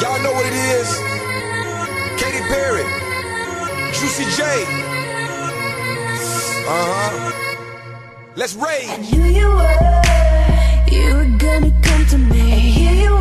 Y'all know what it is. Katy Perry, Juicy J. Uh huh. Let's rage. I knew you were, you were gonna come to me. You.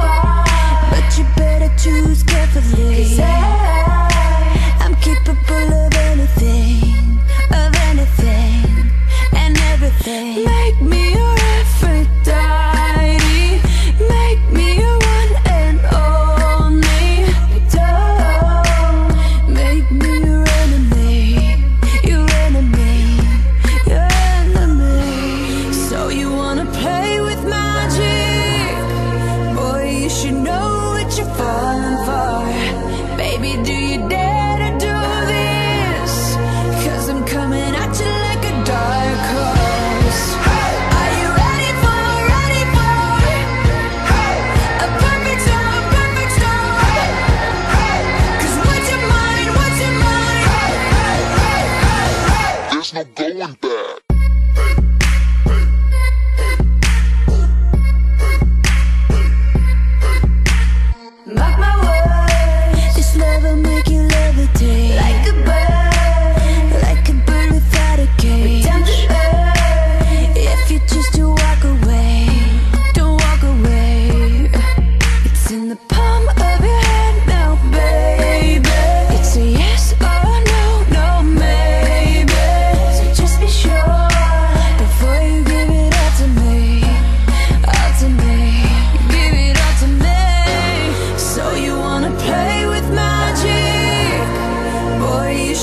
Do you dare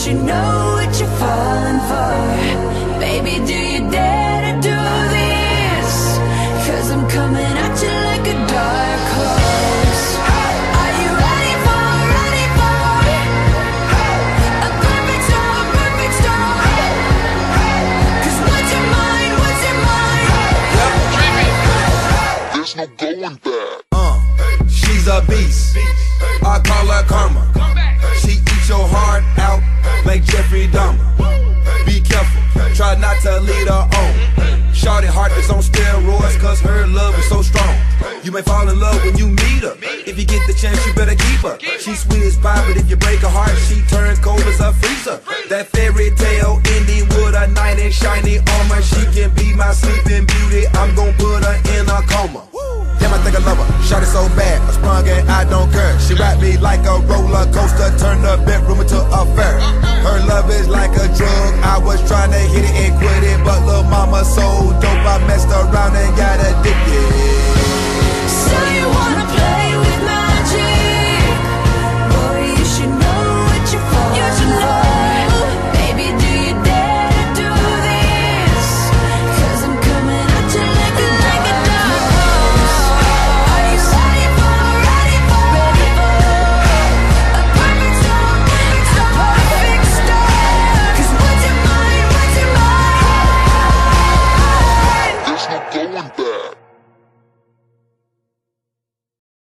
you know what you're falling for. Baby, do you dare to do this? Cause I'm coming at you like a dark horse. Are you ready for, ready for a perfect storm, perfect storm? Cause what's your mind, what's your mind? There's no going back. Uh, she's a beast. I call her karma. She eats your heart out Dahmer. Be careful, try not to lead her on. Shorty heart is on steroids, cause her love is so strong. You may fall in love when you meet her. If you get the chance, you better keep her. She's sweet as pie, but if you break her heart, she turns cold as a freezer. That fairy tale ending with a knight in shiny armor. She can be my sleeping beauty. I'm gonna put her in a coma. Damn, I think I love her. Shot it so bad, I sprung and I don't care. She wrapped me like a roller coaster, turned the bedroom into a fair tryna hit it and quit it, but little mama so dope, I messed around and got